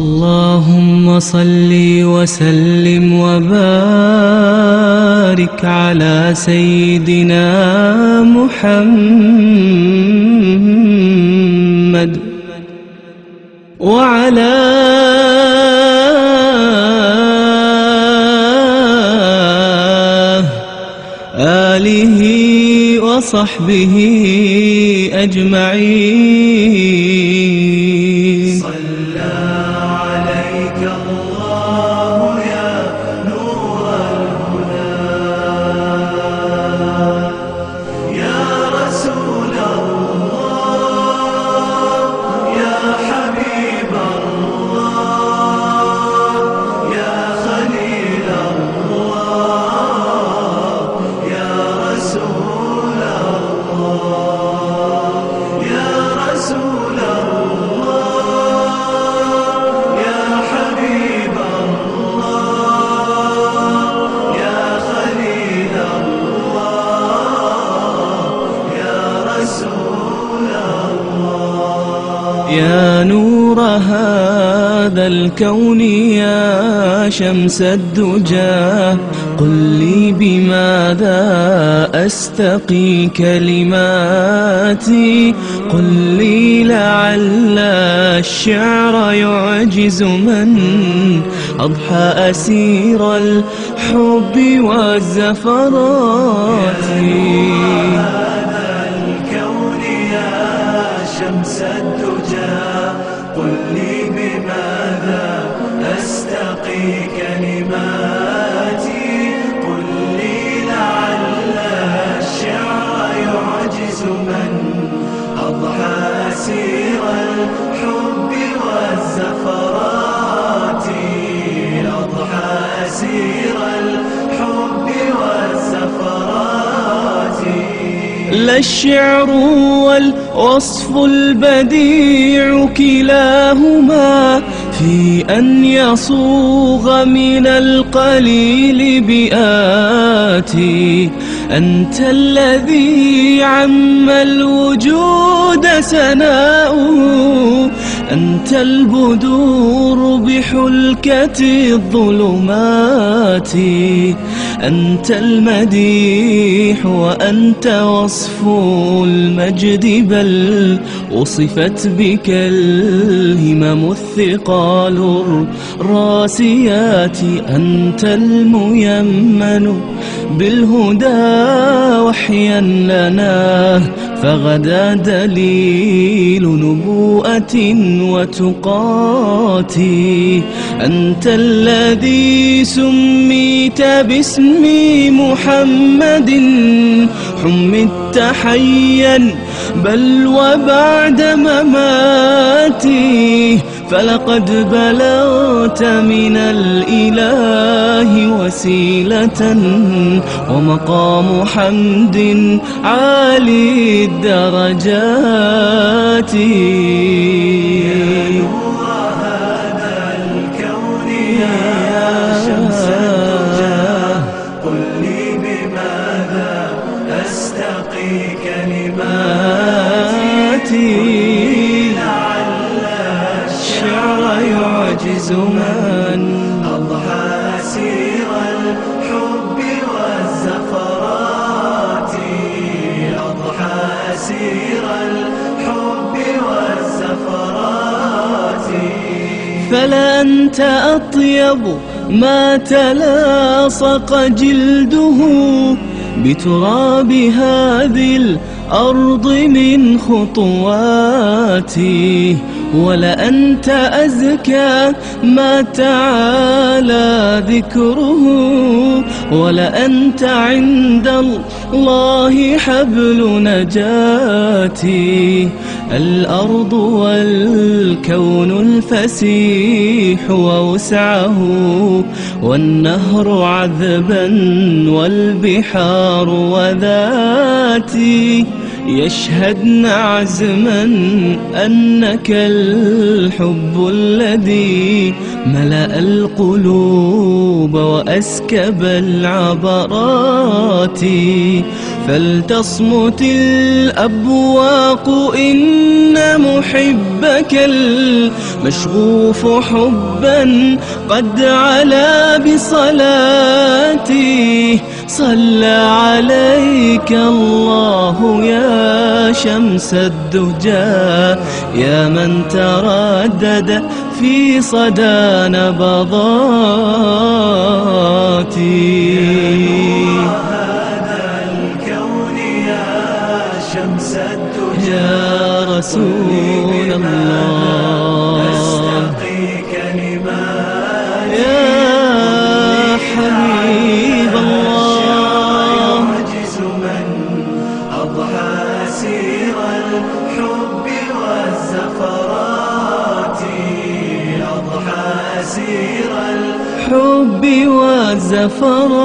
اللهم صل وسلم وبارك على سيدنا محمد وعلى آله وصحبه أجمعين. الكون يا شمس الدجى. قل لي بماذا أستقي كلماتي قل لي لعل الشعر يعجز من أضحى أسير الحب والزفرات الكون يا شمس الدجى. قل لي الشعر والوصف البديع كلاهما في أن يصوغ من القليل بآتي. أنت الذي عم الوجود سناؤه أنت البدور بحلكة الظلمات أنت المديح وأنت وصف المجد بل وصفت بك الهمم الثقال الراسيات أنت الميمن بالهدى وحيا لنا فغدا دليل نبوءة وتقات أنت الذي سميت باسم محمد. حمدت حيا بل وبعد مماتي. فلقد بلغت من الإله وسيلة ومقام حمد عالي الدرجات. نور هذا الكون يا شمس الدجى قل لي بماذا أستقي كلماتي لعل الشعر يعجز من فلا أنت أطيب ما تلاصق جلده بتراب هذه الأرض من خطواتي. ولا أنت أزكى ما تعالى ذكره ولا أنت عند الله حبل نجاتي الأرض والكون الفسيح ووسعه والنهر عذبا والبحار وذاتي. يشهدن عزما أنك الحب الذي ملأ القلوب وأسكب العبرات. فلتصمت الأبواق إن محبك المشغوف حبا قد علا بصلاتي صلى عليك الله يا شمس الدجى يا من تردد في صدى نبضاتي هذا الكون يا شمس الدجى رسول الله. والزفرات